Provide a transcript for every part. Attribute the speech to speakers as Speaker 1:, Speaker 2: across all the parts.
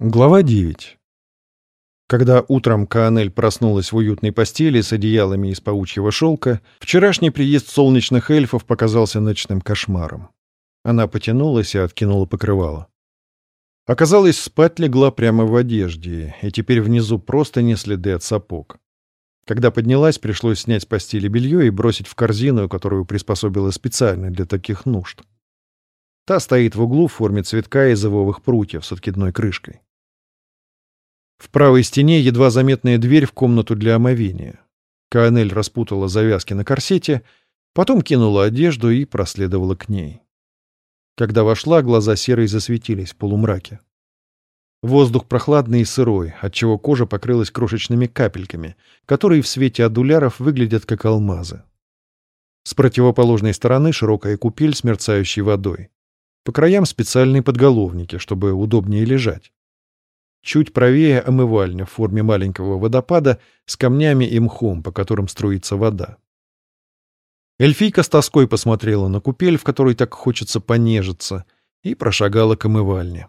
Speaker 1: Глава 9. Когда утром Каанель проснулась в уютной постели с одеялами из паучьего шелка, вчерашний приезд солнечных эльфов показался ночным кошмаром. Она потянулась и откинула покрывало. Оказалось, спать легла прямо в одежде, и теперь внизу просто не следы от сапог. Когда поднялась, пришлось снять с постели белье и бросить в корзину, которую приспособила специально для таких нужд. Та стоит в углу в форме цветка из ивовых прутьев с откидной крышкой. В правой стене едва заметная дверь в комнату для омовения. Каанель распутала завязки на корсете, потом кинула одежду и проследовала к ней. Когда вошла, глаза серой засветились в полумраке. Воздух прохладный и сырой, отчего кожа покрылась крошечными капельками, которые в свете адуляров выглядят как алмазы. С противоположной стороны широкая купель с мерцающей водой. По краям специальные подголовники, чтобы удобнее лежать. Чуть правее омывальня в форме маленького водопада с камнями и мхом, по которым струится вода. Эльфийка с тоской посмотрела на купель, в которой так хочется понежиться, и прошагала к омывальне.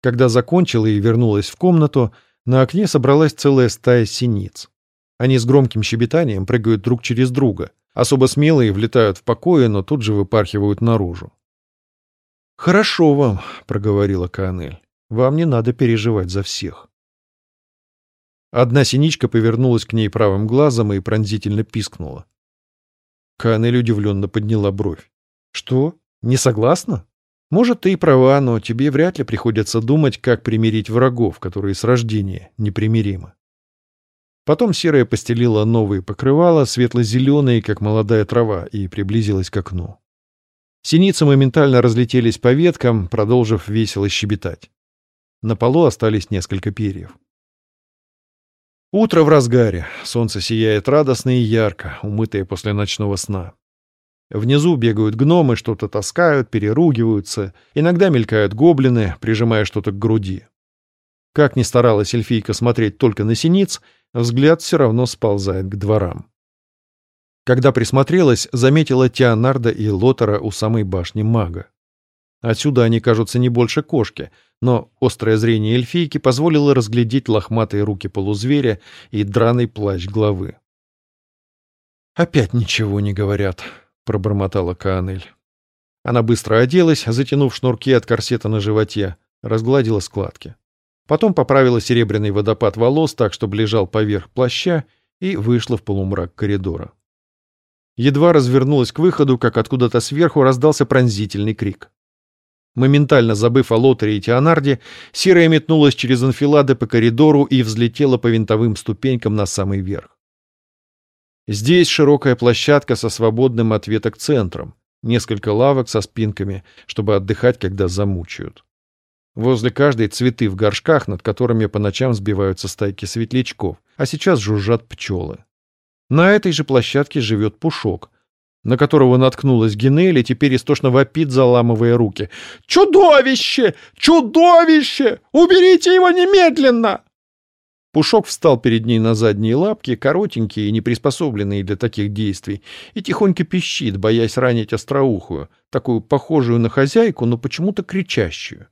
Speaker 1: Когда закончила и вернулась в комнату, на окне собралась целая стая синиц. Они с громким щебетанием прыгают друг через друга, особо смелые влетают в покои, но тут же выпархивают наружу. «Хорошо вам», — проговорила Каанель. Вам не надо переживать за всех. Одна синичка повернулась к ней правым глазом и пронзительно пискнула. Канель удивленно подняла бровь. «Что? Не согласна? Может, ты и права, но тебе вряд ли приходится думать, как примирить врагов, которые с рождения непримиримы». Потом серая постелила новые покрывала, светло-зеленые, как молодая трава, и приблизилась к окну. Синицы моментально разлетелись по веткам, продолжив весело щебетать. На полу остались несколько перьев. Утро в разгаре. Солнце сияет радостно и ярко, умытое после ночного сна. Внизу бегают гномы, что-то таскают, переругиваются. Иногда мелькают гоблины, прижимая что-то к груди. Как ни старалась эльфийка смотреть только на синиц, взгляд все равно сползает к дворам. Когда присмотрелась, заметила Теонарда и Лотера у самой башни мага. Отсюда они кажутся не больше кошки, но острое зрение эльфийки позволило разглядеть лохматые руки полузверя и драный плащ главы. «Опять ничего не говорят», — пробормотала Каанель. Она быстро оделась, затянув шнурки от корсета на животе, разгладила складки. Потом поправила серебряный водопад волос так, чтобы лежал поверх плаща, и вышла в полумрак коридора. Едва развернулась к выходу, как откуда-то сверху раздался пронзительный крик. Моментально забыв о Лотере и Теонарде, Серая метнулась через анфилады по коридору и взлетела по винтовым ступенькам на самый верх. Здесь широкая площадка со свободным от веток центром, несколько лавок со спинками, чтобы отдыхать, когда замучают. Возле каждой цветы в горшках, над которыми по ночам сбиваются стайки светлячков, а сейчас жужжат пчелы. На этой же площадке живет Пушок, на которого наткнулась Генель теперь истошно вопит, заламывая руки. «Чудовище! Чудовище! Уберите его немедленно!» Пушок встал перед ней на задние лапки, коротенькие и неприспособленные для таких действий, и тихонько пищит, боясь ранить остроухую, такую похожую на хозяйку, но почему-то кричащую.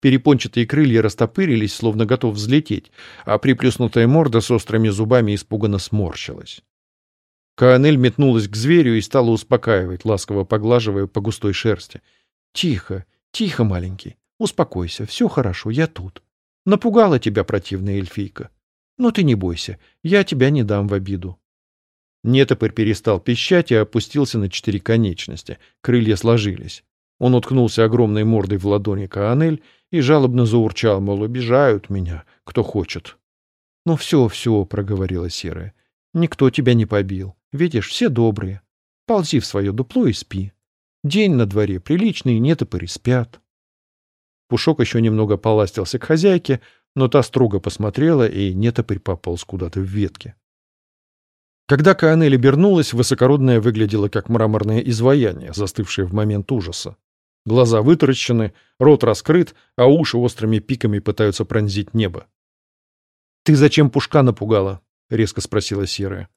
Speaker 1: Перепончатые крылья растопырились, словно готов взлететь, а приплюснутая морда с острыми зубами испуганно сморщилась. Каанель метнулась к зверю и стала успокаивать, ласково поглаживая по густой шерсти. «Тихо, тихо, маленький. Успокойся, все хорошо, я тут. Напугала тебя противная эльфийка. Но ты не бойся, я тебя не дам в обиду». Нетопырь перестал пищать и опустился на четыре конечности. Крылья сложились. Он уткнулся огромной мордой в ладони Каанель и жалобно заурчал, мол, обижают меня, кто хочет. «Ну все, все», — проговорила Серая. «Никто тебя не побил. Видишь, все добрые. Ползи в свое дупло и спи. День на дворе, приличные нетопыри спят. Пушок еще немного поластился к хозяйке, но та строго посмотрела, и нетопырь пополз куда-то в ветке. Когда Каанель обернулась, высокородная выглядела как мраморное изваяние, застывшее в момент ужаса. Глаза вытаращены, рот раскрыт, а уши острыми пиками пытаются пронзить небо. — Ты зачем Пушка напугала? — резко спросила Серая.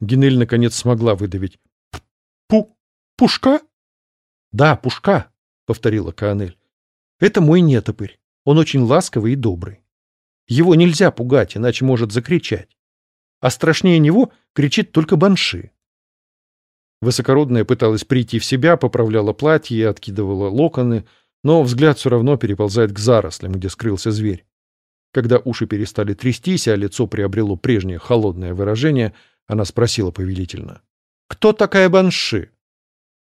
Speaker 1: Генель наконец смогла выдавить. «Пу... пушка?» «Да, пушка», — повторила Каанель. «Это мой нетопырь. Он очень ласковый и добрый. Его нельзя пугать, иначе может закричать. А страшнее него кричит только банши. Высокородная пыталась прийти в себя, поправляла платье и откидывала локоны, но взгляд все равно переползает к зарослям, где скрылся зверь. Когда уши перестали трястись, а лицо приобрело прежнее холодное выражение, она спросила повелительно. «Кто такая Банши?»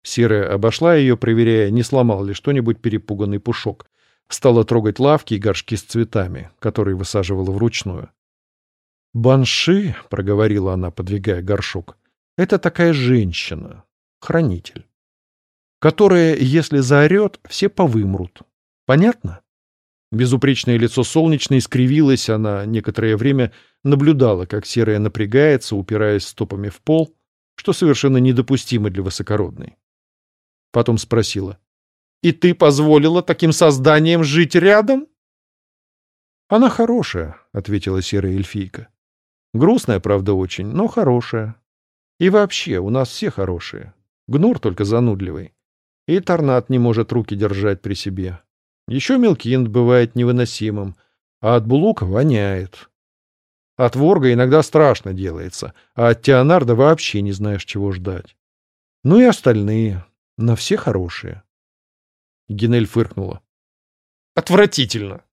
Speaker 1: Серая обошла ее, проверяя, не сломал ли что-нибудь перепуганный пушок. Стала трогать лавки и горшки с цветами, которые высаживала вручную. «Банши», — проговорила она, подвигая горшок, — «это такая женщина, хранитель, которая, если заорет, все повымрут. Понятно?» Безупречное лицо солнечное искривилось, она некоторое время наблюдала, как серая напрягается, упираясь стопами в пол, что совершенно недопустимо для высокородной. Потом спросила. «И ты позволила таким созданиям жить рядом?» «Она хорошая», — ответила серая эльфийка. «Грустная, правда, очень, но хорошая. И вообще, у нас все хорошие. Гнур только занудливый. И Торнат не может руки держать при себе. Еще Мелкинд бывает невыносимым, а от Булука воняет. От Ворга иногда страшно делается, а от Теонарда вообще не знаешь, чего ждать. Ну и остальные. Но все хорошие. Генель фыркнула. Отвратительно.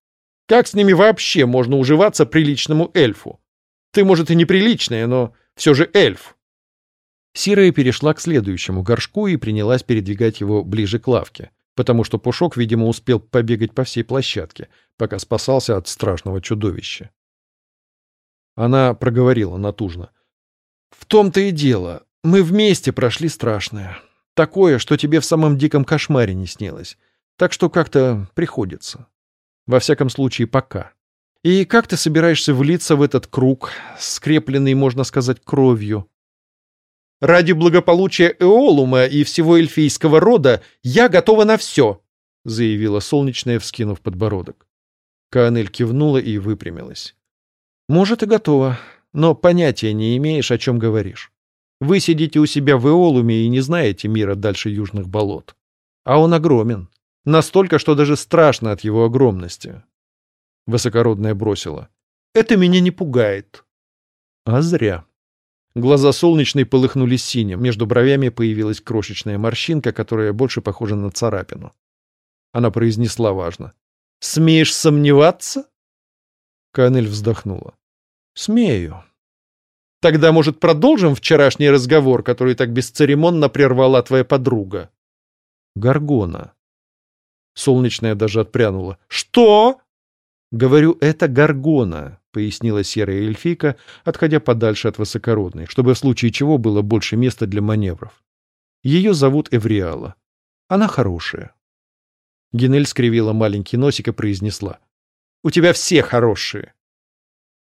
Speaker 1: Как с ними вообще можно уживаться приличному эльфу? Ты, может, и неприличная, но все же эльф. Сирая перешла к следующему горшку и принялась передвигать его ближе к лавке, потому что Пушок, видимо, успел побегать по всей площадке, пока спасался от страшного чудовища. Она проговорила натужно. «В том-то и дело. Мы вместе прошли страшное. Такое, что тебе в самом диком кошмаре не снилось. Так что как-то приходится. Во всяком случае, пока. И как ты собираешься влиться в этот круг, скрепленный, можно сказать, кровью? Ради благополучия Эолума и всего эльфийского рода я готова на все, заявила солнечная, вскинув подбородок. Каанель кивнула и выпрямилась. Может, и готова, но понятия не имеешь, о чем говоришь. Вы сидите у себя в Эолуме и не знаете мира дальше южных болот. А он огромен. Настолько, что даже страшно от его огромности. Высокородная бросила. Это меня не пугает. А зря. Глаза солнечной полыхнули синим, между бровями появилась крошечная морщинка, которая больше похожа на царапину. Она произнесла важно. «Смеешь сомневаться?» Канель вздохнула. «Смею. Тогда, может, продолжим вчерашний разговор, который так бесцеремонно прервала твоя подруга? Гаргона. Солнечная даже отпрянула. Что? Говорю, это Гаргона, пояснила серая эльфийка, отходя подальше от высокородной, чтобы в случае чего было больше места для маневров. Ее зовут Эвриала. Она хорошая. Генель скривила маленький носик и произнесла. «У тебя все хорошие.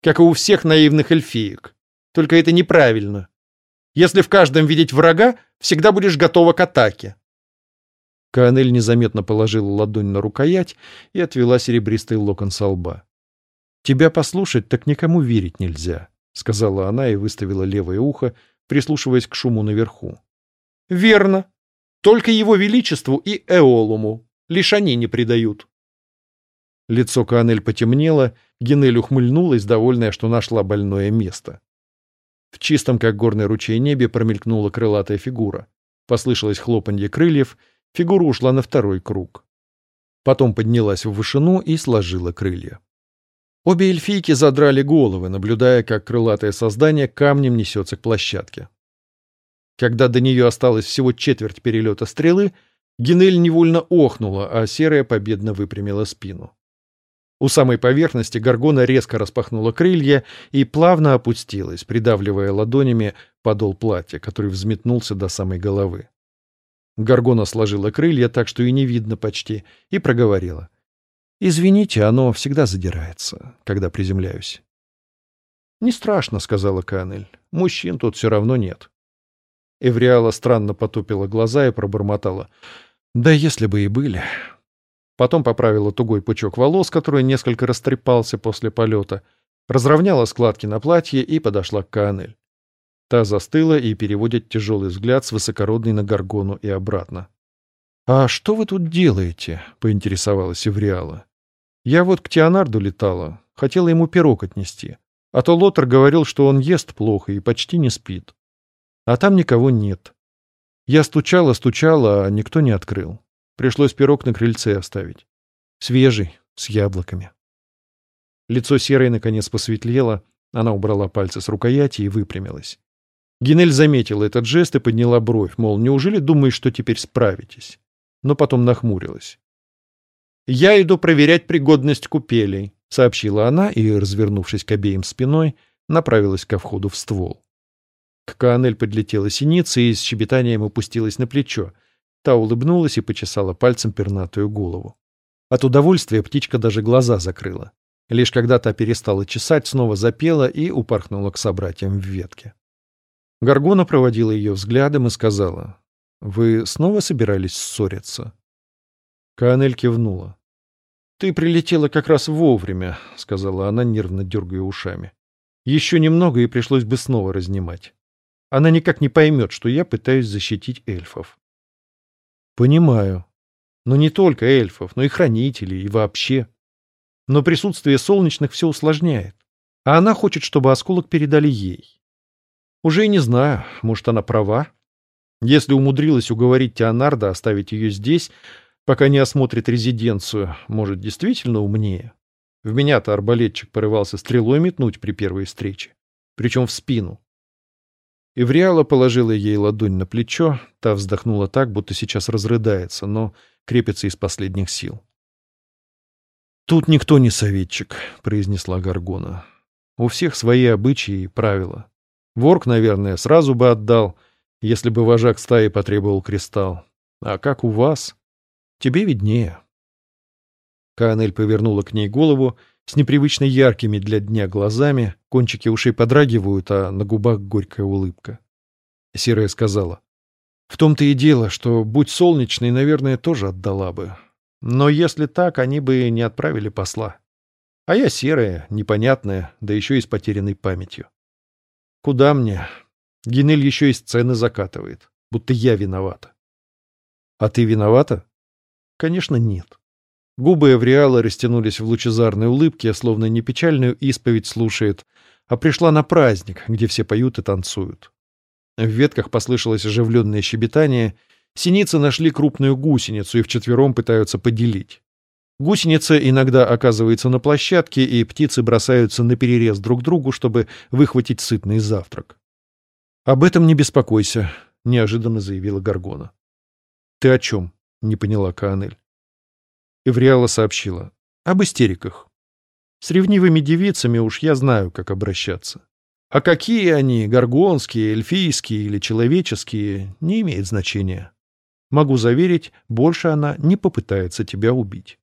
Speaker 1: Как и у всех наивных эльфиек. Только это неправильно. Если в каждом видеть врага, всегда будешь готова к атаке. Каанель незаметно положила ладонь на рукоять и отвела серебристый локон со лба. «Тебя послушать, так никому верить нельзя», — сказала она и выставила левое ухо, прислушиваясь к шуму наверху. «Верно. Только его величеству и Эолуму. Лишь они не предают». Лицо Каанель потемнело, Генель ухмыльнулась, довольная, что нашла больное место. В чистом, как горный ручей небе, промелькнула крылатая фигура. Послышалось хлопанье крыльев, фигура ушла на второй круг. Потом поднялась в вышину и сложила крылья. Обе эльфийки задрали головы, наблюдая, как крылатое создание камнем несется к площадке. Когда до нее осталось всего четверть перелета стрелы, Генель невольно охнула, а серая победно выпрямила спину. У самой поверхности горгона резко распахнула крылья и плавно опустилась, придавливая ладонями подол платья, который взметнулся до самой головы. Горгона сложила крылья так, что и не видно почти, и проговорила. «Извините, оно всегда задирается, когда приземляюсь». «Не страшно», — сказала Канель. «Мужчин тут все равно нет». Эвриала странно потупила глаза и пробормотала. «Да если бы и были...» Потом поправила тугой пучок волос, который несколько растрепался после полета, разровняла складки на платье и подошла к Каанель. Та застыла и переводит тяжелый взгляд с высокородной на Гаргону и обратно. «А что вы тут делаете?» — поинтересовалась Эвриала. Я вот к Теонарду летала, хотела ему пирог отнести. А то Лотер говорил, что он ест плохо и почти не спит. А там никого нет. Я стучала, стучала, а никто не открыл. Пришлось пирог на крыльце оставить. Свежий, с яблоками. Лицо серой наконец посветлело, она убрала пальцы с рукояти и выпрямилась. Гинель заметила этот жест и подняла бровь, мол, неужели думаешь, что теперь справитесь? Но потом нахмурилась. «Я иду проверять пригодность купелей», — сообщила она и, развернувшись к обеим спиной, направилась ко входу в ствол. К Каанель подлетела синица и с щебетанием опустилась на плечо. Та улыбнулась и почесала пальцем пернатую голову. От удовольствия птичка даже глаза закрыла. Лишь когда та перестала чесать, снова запела и упорхнула к собратьям в ветке. Гаргона проводила ее взглядом и сказала, «Вы снова собирались ссориться?» Каанель кивнула. «Ты прилетела как раз вовремя», — сказала она, нервно дергая ушами. «Еще немного, и пришлось бы снова разнимать. Она никак не поймет, что я пытаюсь защитить эльфов». «Понимаю. Но не только эльфов, но и хранителей, и вообще. Но присутствие солнечных все усложняет. А она хочет, чтобы осколок передали ей. Уже и не знаю, может, она права. Если умудрилась уговорить Теонарда оставить ее здесь, пока не осмотрит резиденцию, может, действительно умнее. В меня-то арбалетчик порывался стрелой метнуть при первой встрече, причем в спину. Ивриала положила ей ладонь на плечо, та вздохнула так, будто сейчас разрыдается, но крепится из последних сил. «Тут никто не советчик», — произнесла Гаргона. «У всех свои обычаи и правила. Ворк, наверное, сразу бы отдал, если бы вожак стаи потребовал кристалл. А как у вас? Тебе виднее. Канель повернула к ней голову с непривычно яркими для дня глазами, кончики ушей подрагивают, а на губах горькая улыбка. Серая сказала. В том-то и дело, что, будь солнечной, наверное, тоже отдала бы. Но если так, они бы не отправили посла. А я серая, непонятная, да еще и с потерянной памятью. Куда мне? Генель еще и сцены закатывает, будто я виновата. А ты виновата? Конечно, нет. Губы Эвриала растянулись в лучезарной улыбке, словно не печальную исповедь слушает, а пришла на праздник, где все поют и танцуют. В ветках послышалось оживленное щебетание. Синицы нашли крупную гусеницу и вчетвером пытаются поделить. Гусеница иногда оказывается на площадке, и птицы бросаются на перерез друг другу, чтобы выхватить сытный завтрак. «Об этом не беспокойся», — неожиданно заявила Гаргона. «Ты о чем?» — не поняла Каанель. Эвриала сообщила. «Об истериках. С ревнивыми девицами уж я знаю, как обращаться. А какие они, горгонские, эльфийские или человеческие, не имеет значения. Могу заверить, больше она не попытается тебя убить.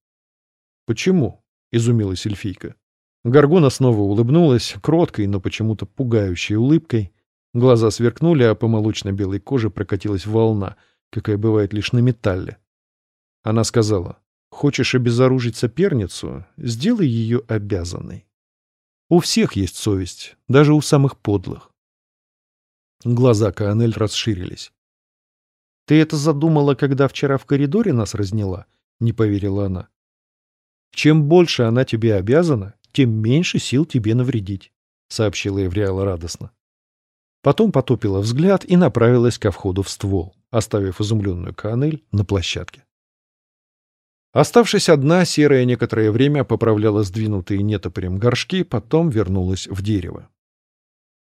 Speaker 1: «Почему?» — изумилась эльфийка. Гаргона снова улыбнулась, кроткой, но почему-то пугающей улыбкой. Глаза сверкнули, а по молочно-белой коже прокатилась волна, какая бывает лишь на металле. Она сказала, «Хочешь обезоружить соперницу? Сделай ее обязанной. У всех есть совесть, даже у самых подлых». Глаза Каанель расширились. «Ты это задумала, когда вчера в коридоре нас разняла?» — не поверила она. Чем больше она тебе обязана, тем меньше сил тебе навредить, — сообщила Эвриала радостно. Потом потупила взгляд и направилась ко входу в ствол, оставив изумленную Каанель на площадке. Оставшись одна, серая некоторое время поправляла сдвинутые нетопырем горшки, потом вернулась в дерево.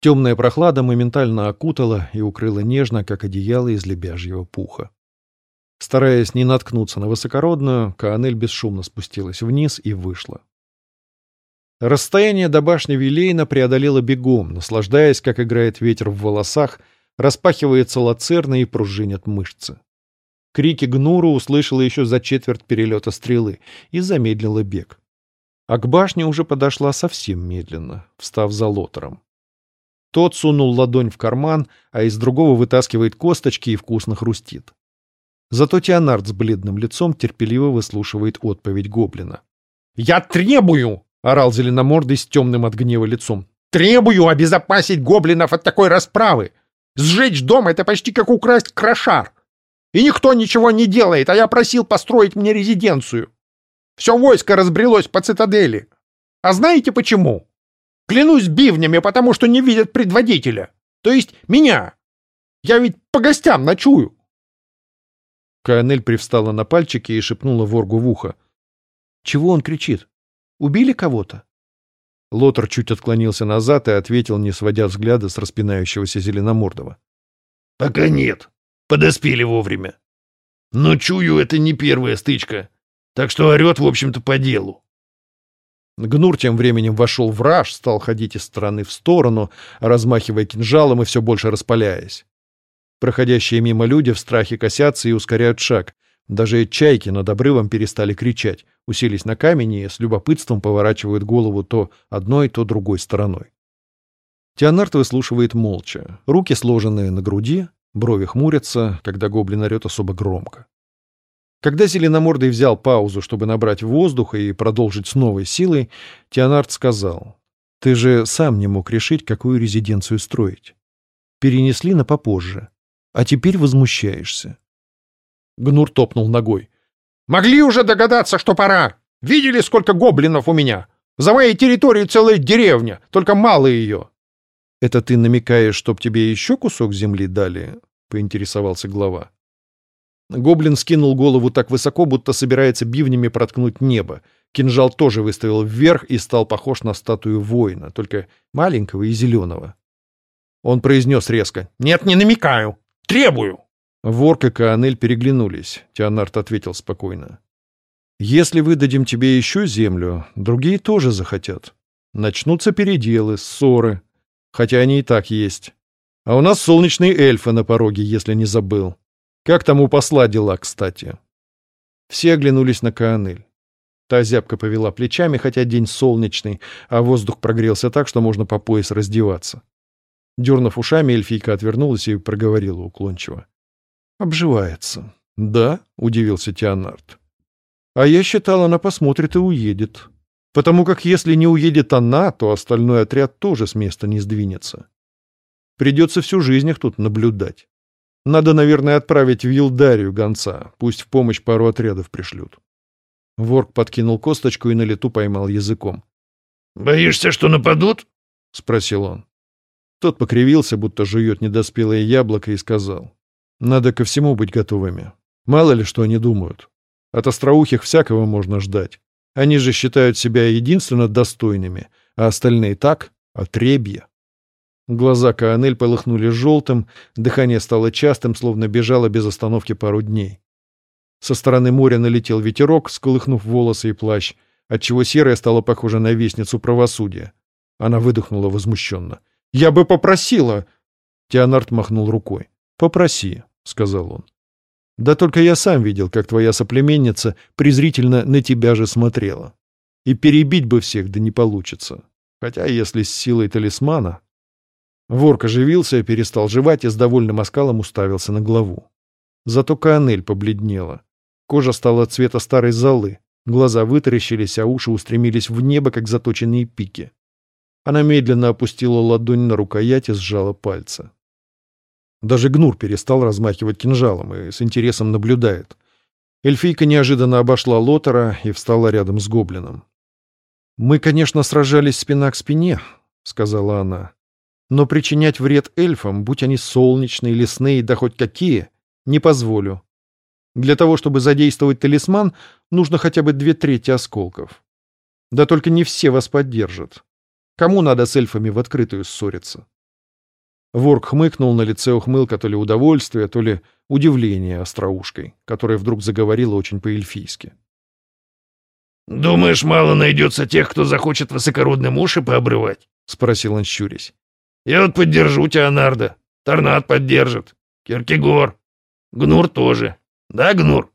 Speaker 1: Темная прохлада моментально окутала и укрыла нежно, как одеяло из лебяжьего пуха. Стараясь не наткнуться на высокородную, Каанель бесшумно спустилась вниз и вышла. Расстояние до башни Вилейна преодолела бегом, наслаждаясь, как играет ветер в волосах, распахивается лацерна и пружинят мышцы. Крики Гнуру услышала еще за четверть перелета стрелы и замедлила бег. А к башне уже подошла совсем медленно, встав за лотером. Тот сунул ладонь в карман, а из другого вытаскивает косточки и вкусно хрустит. Зато Теонард с бледным лицом терпеливо выслушивает отповедь гоблина. «Я требую!» — орал зеленомордый с темным от гнева лицом. «Требую обезопасить гоблинов от такой расправы! Сжечь дом — это почти как украсть крошар! И никто ничего не делает, а я просил построить мне резиденцию!
Speaker 2: Все войско разбрелось по цитадели. А знаете почему? Клянусь бивнями, потому что не видят предводителя. То есть меня. Я ведь по гостям ночую.
Speaker 1: Каанель привстала на пальчики и шепнула воргу в ухо. «Чего он кричит? Убили кого-то?» Лотар чуть отклонился назад и ответил, не сводя взгляда с распинающегося Зеленомордова.
Speaker 3: «Пока нет. Подоспели вовремя. Но чую, это не первая стычка. Так что орет, в общем-то, по делу».
Speaker 1: Гнур тем временем вошел в раж, стал ходить из стороны в сторону, размахивая кинжалом и все больше распаляясь. Проходящие мимо люди в страхе косятся и ускоряют шаг. Даже чайки над обрывом перестали кричать, уселись на камень и с любопытством поворачивают голову то одной, то другой стороной. Теонард выслушивает молча, руки сложенные на груди, брови хмурятся, когда гоблин орет особо громко. Когда Зеленомордый взял паузу, чтобы набрать воздуха и продолжить с новой силой, Теонард сказал, «Ты же сам не мог решить, какую резиденцию строить. Перенесли на попозже. А теперь возмущаешься.
Speaker 2: Гнур топнул ногой. «Могли уже догадаться, что пора! Видели, сколько гоблинов у меня? За моей территорией целая деревня, только мало ее!»
Speaker 1: «Это ты намекаешь, чтоб тебе еще кусок земли дали?» — поинтересовался глава. Гоблин скинул голову так высоко, будто собирается бивнями проткнуть небо. Кинжал тоже выставил вверх и стал похож на статую воина, только маленького и зеленого. Он произнес резко.
Speaker 2: «Нет, не намекаю. Требую!»
Speaker 1: Ворк и Каанель переглянулись. Теонард ответил спокойно. «Если выдадим тебе еще землю, другие тоже захотят. Начнутся переделы, ссоры. Хотя они и так есть. А у нас солнечные эльфы на пороге, если не забыл. Как там у посла дела, кстати?» Все оглянулись на Каанель. Та зябко повела плечами, хотя день солнечный, а воздух прогрелся так, что можно по пояс раздеваться. Дернув ушами, эльфийка отвернулась и проговорила уклончиво. «Обживается». «Да?» — удивился Теонард. «А я считал, она посмотрит и уедет. Потому как если не уедет она, то остальной отряд тоже с места не сдвинется. Придется всю жизнь их тут наблюдать. Надо, наверное, отправить в Елдарию гонца, пусть в помощь пару отрядов пришлют». Ворк подкинул косточку и на лету поймал языком.
Speaker 3: «Боишься, что нападут?»
Speaker 1: — спросил он. Тот покривился, будто жует недоспелое яблоко, и сказал. «Надо ко всему быть готовыми. Мало ли что они думают. От остроухих всякого можно ждать. Они же считают себя единственно достойными, а остальные так — отребья». Глаза Каанель полыхнули желтым, дыхание стало частым, словно бежало без остановки пару дней. Со стороны моря налетел ветерок, сколыхнув волосы и плащ, отчего серая стала похожа на вестницу правосудия. Она выдохнула возмущенно. Я бы попросила. Теонард махнул рукой. Попроси, сказал он. Да только я сам видел, как твоя соплеменница презрительно на тебя же смотрела. И перебить бы всех, да не получится. Хотя если с силой талисмана... Ворк оживился, перестал жевать и с довольным оскалом уставился на главу. Зато Каанель побледнела. Кожа стала цвета старой золы, глаза вытаращились, а уши устремились в небо, как заточенные пики. Она медленно опустила ладонь на рукоять и сжала пальцы. Даже Гнур перестал размахивать кинжалом и с интересом наблюдает. Эльфийка неожиданно обошла Лотера и встала рядом с гоблином. «Мы, конечно, сражались спина к спине», — сказала она. «Но причинять вред эльфам, будь они солнечные, лесные, да хоть какие, не позволю. Для того, чтобы задействовать талисман, нужно хотя бы две трети осколков. Да только не все вас поддержат. Кому надо с эльфами в открытую ссориться? Ворк хмыкнул на лице ухмылка то ли удовольствия, то ли удивления остроушкой, которая вдруг заговорила очень по-эльфийски.
Speaker 3: «Думаешь, мало найдется тех, кто захочет высокородным уши пообрывать?» — спросил он, щурясь. «Я вот поддержу Теонарда. Торнад поддержит. Киркегор. Гнур тоже. Да, Гнур?»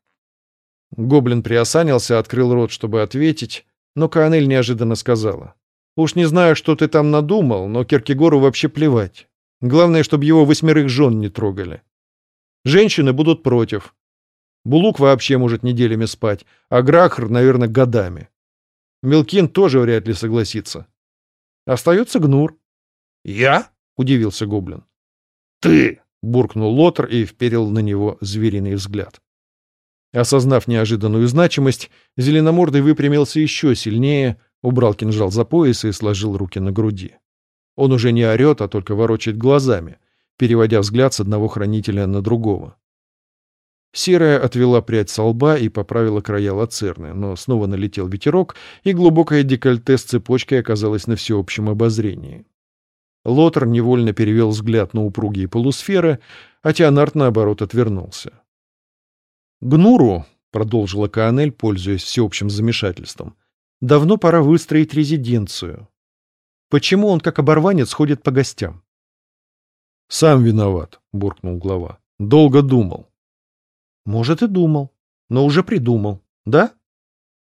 Speaker 1: Гоблин приосанился, открыл рот, чтобы ответить, но Каанель неожиданно сказала. Уж не знаю, что ты там надумал, но Киркегору вообще плевать. Главное, чтобы его восьмерых жен не трогали. Женщины будут против. Булук вообще может неделями спать, а Грахр, наверное, годами. Мелкин тоже вряд ли согласится. Остается Гнур.
Speaker 3: «Я?»
Speaker 1: — удивился Гоблин.
Speaker 3: «Ты!»
Speaker 1: — буркнул Лотр и вперил на него звериный взгляд. Осознав неожиданную значимость, Зеленомордый выпрямился еще сильнее, убрал кинжал за пояс и сложил руки на груди. Он уже не орет, а только ворочает глазами, переводя взгляд с одного хранителя на другого. Серая отвела прядь со лба и поправила края лацерны, но снова налетел ветерок, и глубокое декольте с цепочкой оказалось на всеобщем обозрении. Лотер невольно перевел взгляд на упругие полусферы, а Теонард, наоборот, отвернулся. «Гнуру», — продолжила Каанель, пользуясь всеобщим замешательством, — «давно пора выстроить резиденцию. Почему он, как оборванец, ходит по гостям?»
Speaker 2: «Сам виноват», — буркнул глава. «Долго думал».
Speaker 1: «Может, и думал, но уже придумал, да?»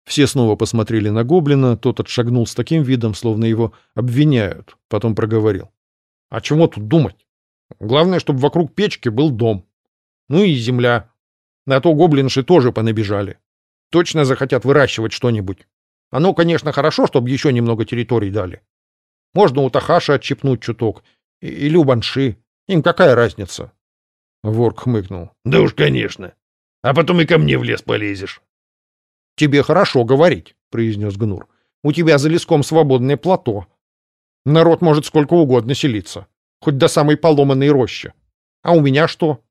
Speaker 1: Все снова посмотрели на гоблина, тот отшагнул с таким видом, словно его обвиняют, потом проговорил.
Speaker 2: «А чего тут думать? Главное, чтобы вокруг печки был дом. Ну и земля. На то гоблинши тоже понабежали. Точно захотят выращивать что-нибудь. Оно, конечно, хорошо, чтобы еще немного территорий дали. Можно у Тахаша отщипнуть чуток. Или у Банши. Им какая разница?»
Speaker 1: Ворк хмыкнул.
Speaker 3: «Да уж, конечно. А потом и ко мне в лес полезешь».
Speaker 2: «Тебе хорошо говорить», — произнес Гнур. «У тебя за леском свободное плато. Народ может сколько угодно селиться, хоть до самой поломанной рощи. А у меня что?»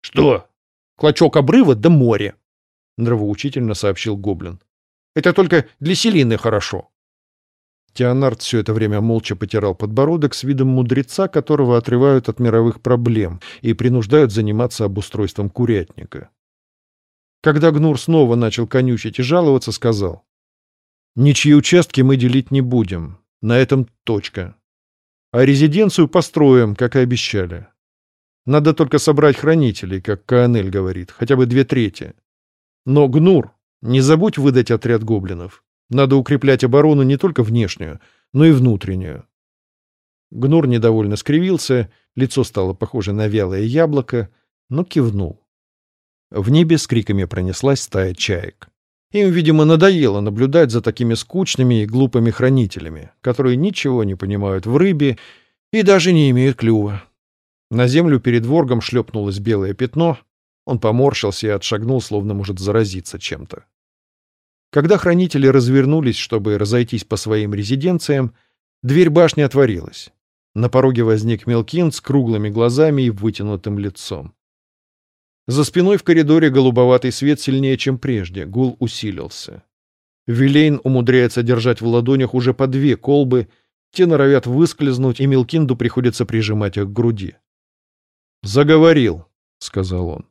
Speaker 3: «Что?»
Speaker 2: «Клочок обрыва до моря», — нравоучительно сообщил Гоблин. «Это только для селины хорошо».
Speaker 1: Теонард все это время молча потирал подбородок с видом мудреца, которого отрывают от мировых проблем и принуждают заниматься обустройством курятника. Когда Гнур снова начал конючить и жаловаться, сказал, «Ничьи участки мы делить не будем. На этом точка. А резиденцию построим, как и обещали. Надо только собрать хранителей, как Каанель говорит, хотя бы две трети. Но, Гнур, не забудь выдать отряд гоблинов. Надо укреплять оборону не только внешнюю, но и внутреннюю. Гнур недовольно скривился, лицо стало похоже на вялое яблоко, но кивнул. В небе с криками пронеслась стая чаек. Им, видимо, надоело наблюдать за такими скучными и глупыми хранителями, которые ничего не понимают в рыбе и даже не имеют клюва. На землю перед воргом шлепнулось белое пятно, он поморщился и отшагнул, словно может заразиться чем-то. Когда хранители развернулись, чтобы разойтись по своим резиденциям, дверь башни отворилась. На пороге возник Мелкин с круглыми глазами и вытянутым лицом. За спиной в коридоре голубоватый свет сильнее, чем прежде, гул усилился. Вилейн умудряется держать в ладонях уже по две колбы, те норовят выскользнуть, и Мелкинду приходится прижимать их к груди. «Заговорил», — сказал он.